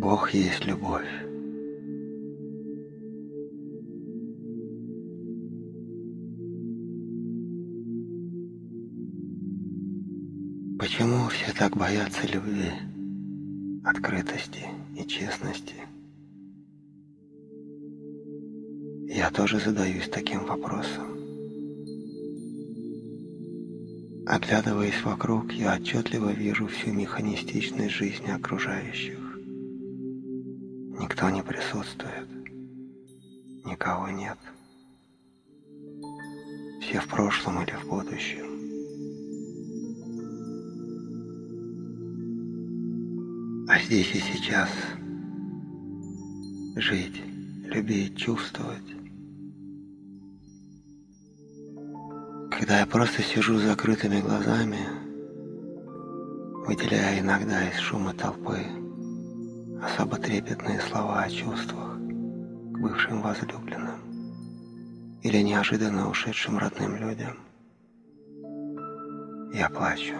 Бог есть любовь. Почему все так боятся любви, открытости и честности? Я тоже задаюсь таким вопросом. Оглядываясь вокруг, я отчетливо вижу всю механистичность жизни окружающих. Никто не присутствует, никого нет. Все в прошлом или в будущем. А здесь и сейчас жить, любить, чувствовать когда я просто сижу с закрытыми глазами, выделяя иногда из шума толпы особо трепетные слова о чувствах к бывшим возлюбленным или неожиданно ушедшим родным людям, я плачу.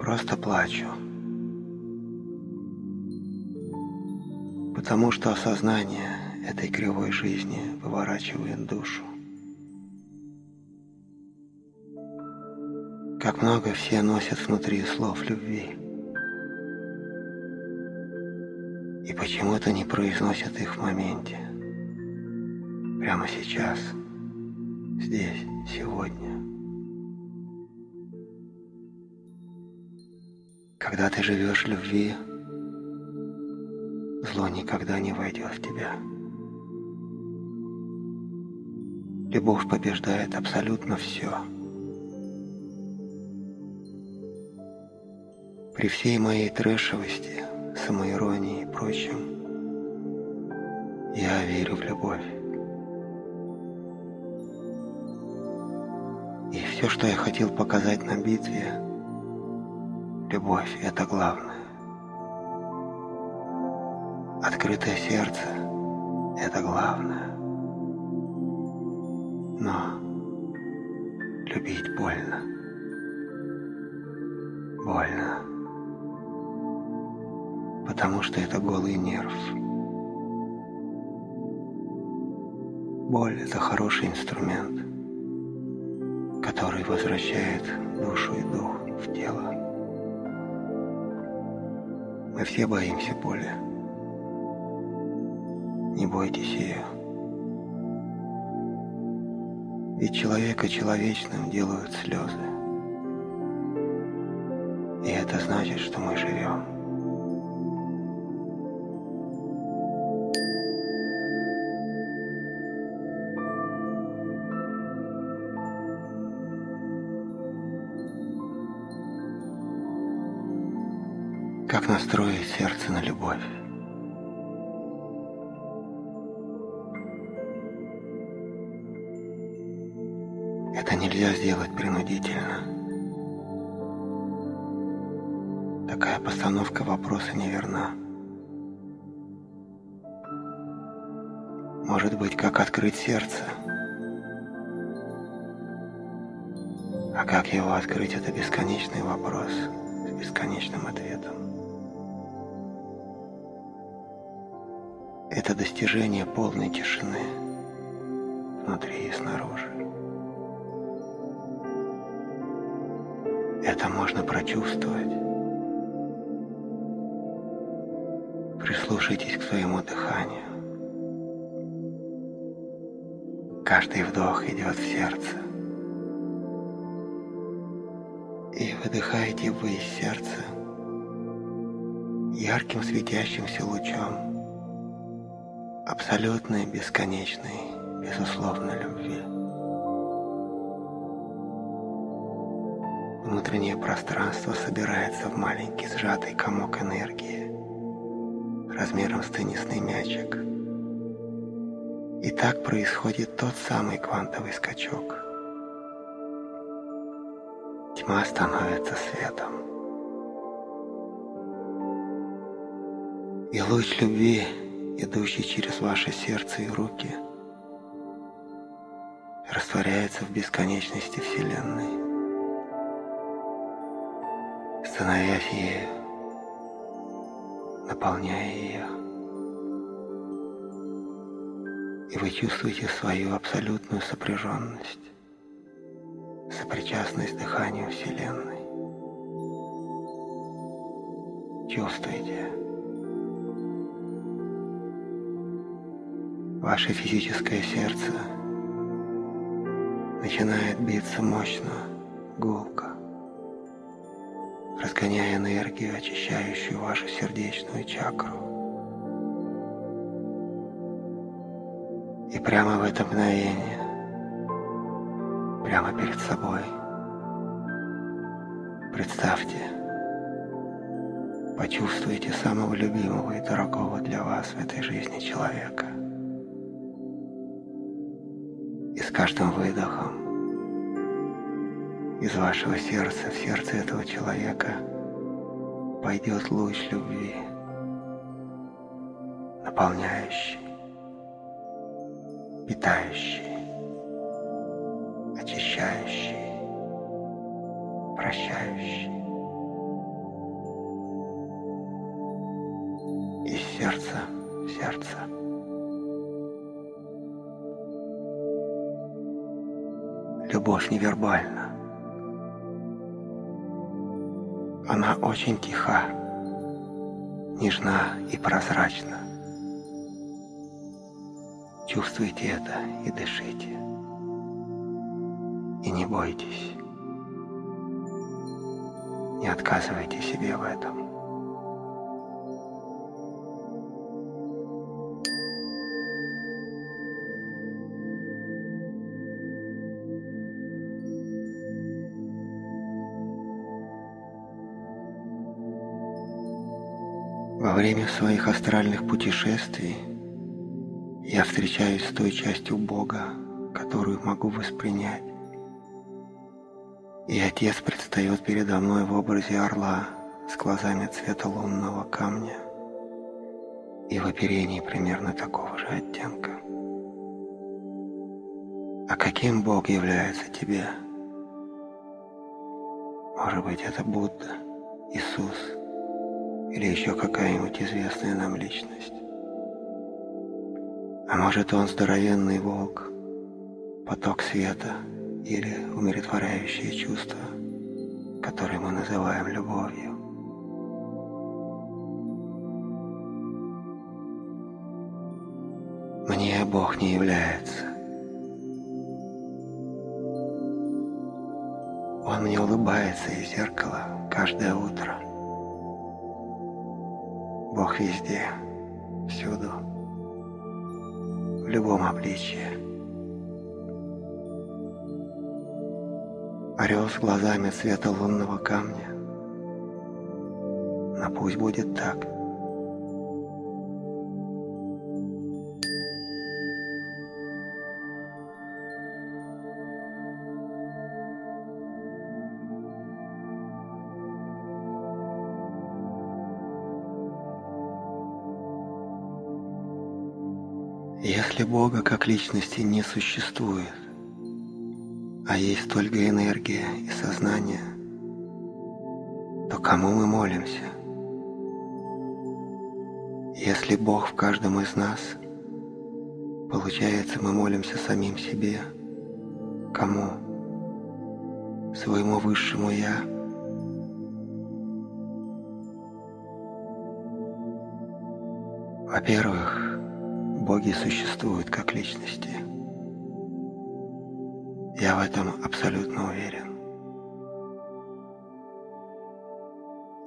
Просто плачу. Потому что осознание этой кривой жизни выворачивает душу. Как много все носят внутри слов любви. И почему-то не произносят их в моменте. Прямо сейчас. Здесь, сегодня. Когда ты живешь в любви, зло никогда не войдет в тебя. Любовь побеждает абсолютно все. При всей моей трэшевости, самоиронии и прочем, я верю в любовь. И все, что я хотел показать на битве, любовь – это главное. Открытое сердце – это главное. Но любить больно. Больно. Потому что это голый нерв. Боль – это хороший инструмент, который возвращает душу и дух в тело. Мы все боимся боли. Не бойтесь ее. Ведь человека человечным делают слезы. И это значит, что мы живем. Настроить сердце на любовь? Это нельзя сделать принудительно. Такая постановка вопроса неверна. Может быть, как открыть сердце? А как его открыть, это бесконечный вопрос с бесконечным ответом. Это достижение полной тишины внутри и снаружи. Это можно прочувствовать. Прислушайтесь к своему дыханию. Каждый вдох идет в сердце. И выдыхаете вы из сердца ярким светящимся лучом абсолютной, бесконечной, безусловной любви. Внутреннее пространство собирается в маленький сжатый комок энергии размером с теннисный мячик. И так происходит тот самый квантовый скачок. Тьма становится светом. И луч любви, идущий через ваше сердце и руки, растворяется в бесконечности Вселенной становясь ею, наполняя ее. И вы чувствуете свою абсолютную сопряженность, сопричастность дыханию Вселенной. Чувствуете. Ваше физическое сердце начинает биться мощно, гулко, разгоняя энергию, очищающую вашу сердечную чакру. И прямо в это мгновение, прямо перед собой, представьте, почувствуйте самого любимого и дорогого для вас в этой жизни человека. Каждым выдохом из вашего сердца в сердце этого человека пойдет луч любви, наполняющий, питающий, очищающий, прощающий. Из сердца в сердце. Любовь невербальна. Она очень тиха, нежна и прозрачна. Чувствуйте это и дышите. И не бойтесь. Не отказывайте себе в этом. Время своих астральных путешествий я встречаюсь с той частью Бога, которую могу воспринять. И Отец предстает передо мной в образе орла с глазами цвета лунного камня и в оперении примерно такого же оттенка. А каким Бог является тебе? Может быть, это Будда, Иисус – или еще какая-нибудь известная нам личность. А может, он здоровенный волк, поток света или умиротворяющее чувство, которое мы называем любовью. Мне Бог не является. Он мне улыбается из зеркала каждое утро. Бог везде, всюду, в любом обличье. Орел с глазами цвета лунного камня. Но пусть будет так. Если Бога как личности не существует, а есть только энергия и сознание, то кому мы молимся? Если Бог в каждом из нас, получается, мы молимся самим себе. Кому? Своему высшему Я? Во-первых, боги существуют как личности. Я в этом абсолютно уверен.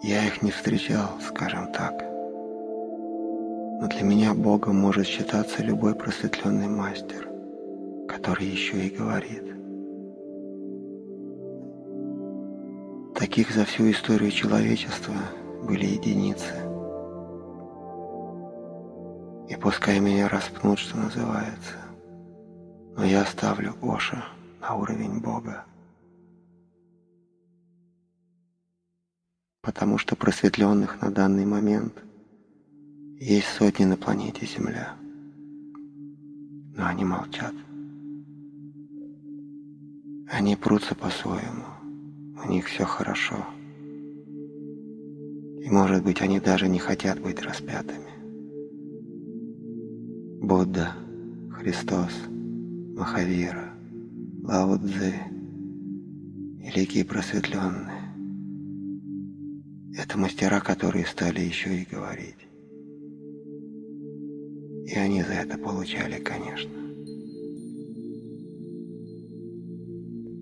Я их не встречал, скажем так. Но для меня Богом может считаться любой просветленный мастер, который еще и говорит. Таких за всю историю человечества были единицы – и пускай меня распнут, что называется, но я ставлю Оша на уровень Бога. Потому что просветленных на данный момент есть сотни на планете Земля. Но они молчат. Они прутся по-своему. У них все хорошо. И, может быть, они даже не хотят быть распятыми. Будда, Христос, Махавира, Лао Цзы, великие просветленные. Это мастера, которые стали еще и говорить. И они за это получали, конечно.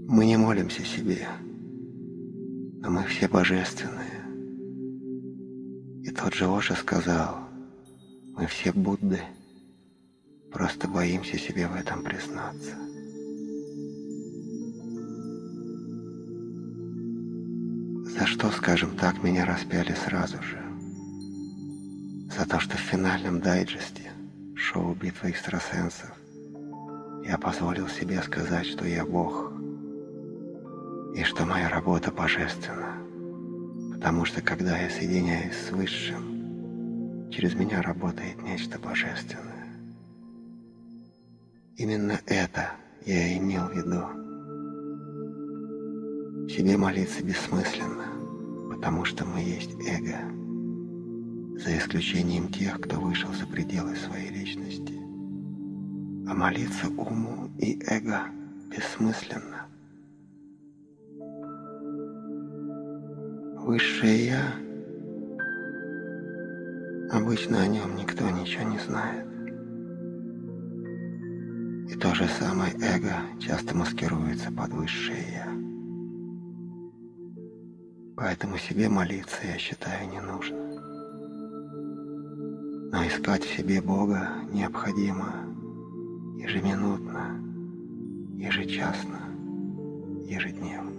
Мы не молимся себе, но мы все божественные. И тот же Оша сказал, мы все Будды, просто боимся себе в этом признаться. За что, скажем так, меня распяли сразу же? За то, что в финальном дайджесте шоу «Битва экстрасенсов» я позволил себе сказать, что я Бог, и что моя работа божественна, потому что когда я соединяюсь с Высшим, через меня работает нечто божественное. Именно это я имел в виду. Себе молиться бессмысленно, потому что мы есть эго, за исключением тех, кто вышел за пределы своей личности. А молиться уму и эго бессмысленно. Высшее Я, обычно о нем никто ничего не знает. И то же самое эго часто маскируется под Высшее Я. Поэтому себе молиться, я считаю, не нужно. Но искать в себе Бога необходимо ежеминутно, ежечасно, ежедневно.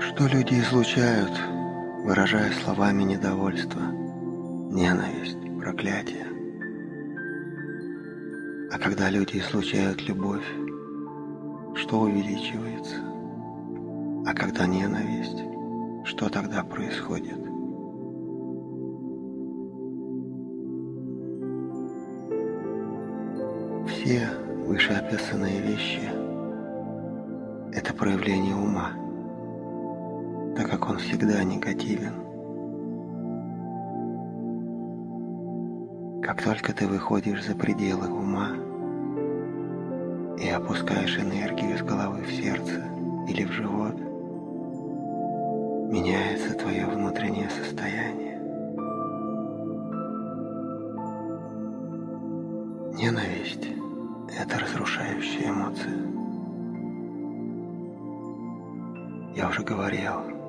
Что люди излучают, выражая словами недовольство, ненависть, проклятие. А когда люди излучают любовь, что увеличивается? А когда ненависть, что тогда происходит? Все вышеописанные вещи – это проявление ума – так как он всегда негативен. Как только ты выходишь за пределы ума и опускаешь энергию из головы в сердце или в живот, меняется твое внутреннее состояние. Ненависть – это разрушающая эмоция. Я уже говорил,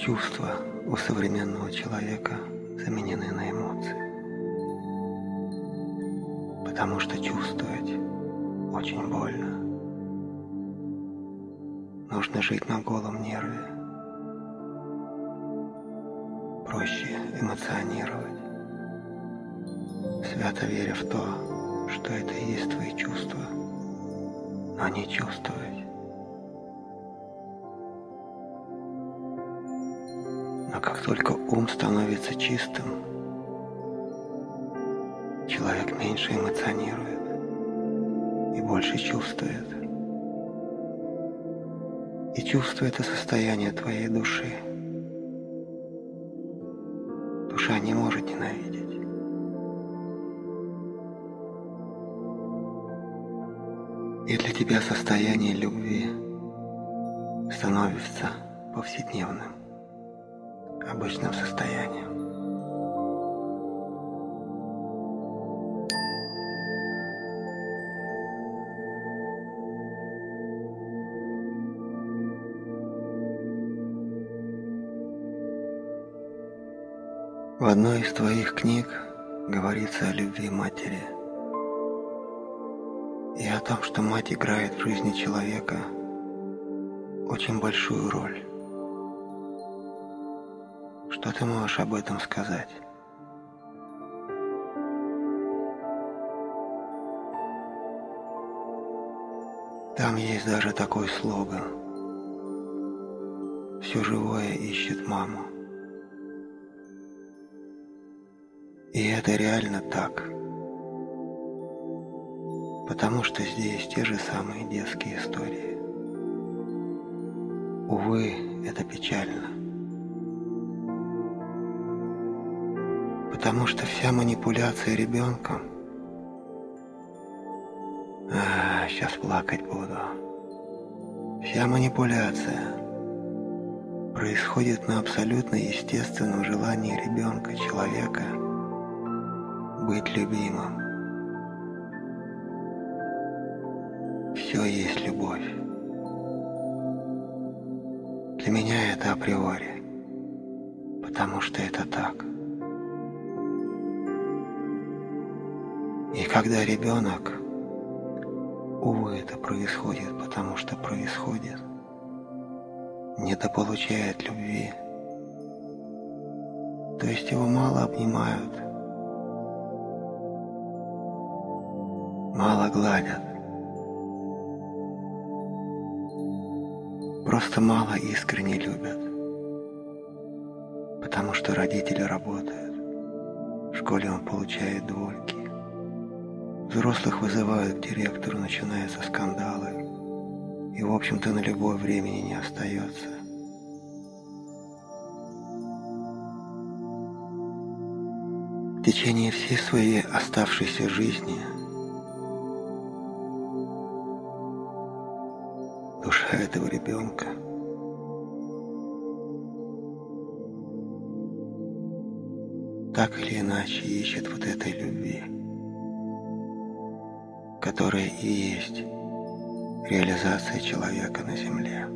Чувства у современного человека заменены на эмоции. Потому что чувствовать очень больно. Нужно жить на голом нерве. Проще эмоционировать. Свято веря в то, что это и есть твои чувства, но не чувствовать. Только ум становится чистым, человек меньше эмоционирует и больше чувствует. И чувство – это состояние твоей души. Душа не может ненавидеть. И для тебя состояние любви становится повседневным обычным состоянием. В одной из твоих книг говорится о любви матери и о том, что мать играет в жизни человека очень большую роль. Что ты можешь об этом сказать? Там есть даже такой слоган. Все живое ищет маму. И это реально так. Потому что здесь те же самые детские истории. Увы, это печально. Потому что вся манипуляция ребенком... А, сейчас плакать буду. Вся манипуляция происходит на абсолютно естественном желании ребенка, человека – быть любимым. Все есть любовь. Для меня это априори, потому что это так. И когда ребенок, увы, это происходит, потому что происходит, недополучает любви, то есть его мало обнимают – мало гладят. Просто мало искренне любят. Потому что родители работают. В школе он получает двойки. Взрослых вызывают к директору, начинаются скандалы. И, в общем-то, на любое времени не остается. В течение всей своей оставшейся жизни – душа этого ребенка. Так или иначе ищет вот этой любви, которая и есть реализация человека на земле.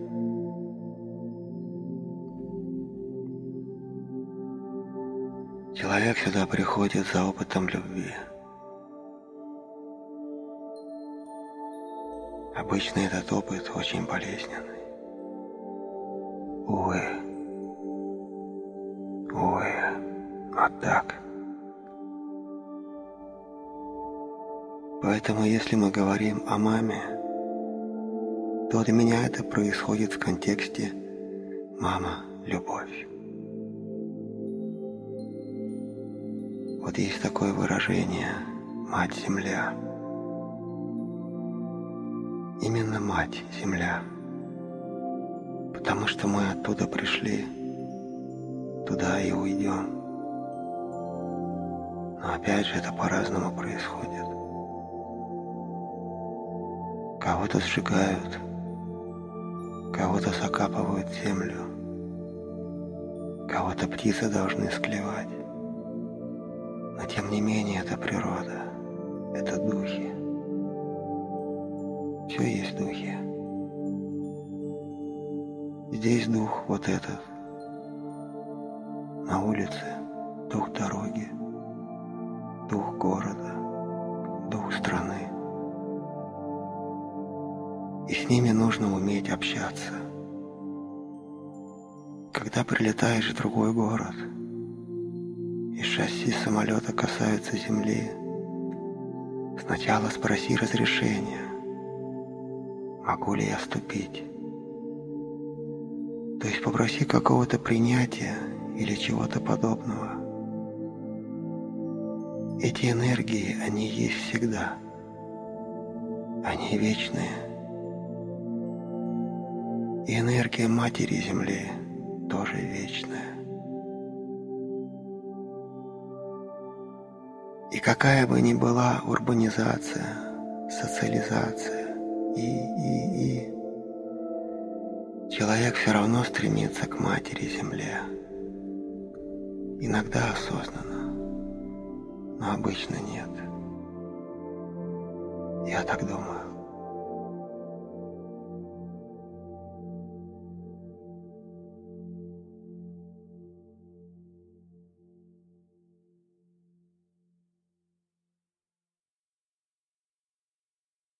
Человек сюда приходит за опытом любви – Обычно этот опыт очень болезненный. Увы. Увы. Вот так. Поэтому если мы говорим о маме, то для меня это происходит в контексте «мама – любовь». Вот есть такое выражение «мать-земля» именно Мать Земля. Потому что мы оттуда пришли, туда и уйдем. Но опять же это по-разному происходит. Кого-то сжигают, кого-то закапывают землю, кого-то птицы должны склевать. Но тем не менее это природа, это духи все есть духи. Здесь дух вот этот. На улице дух дороги, дух города, дух страны. И с ними нужно уметь общаться. Когда прилетаешь в другой город, и шасси самолета касаются земли, сначала спроси разрешения, могу ли я ступить. То есть попроси какого-то принятия или чего-то подобного. Эти энергии, они есть всегда. Они вечные. И энергия Матери Земли тоже вечная. И какая бы ни была урбанизация, социализация, и, и, и. Человек все равно стремится к матери земле. Иногда осознанно, но обычно нет. Я так думаю.